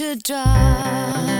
to drive.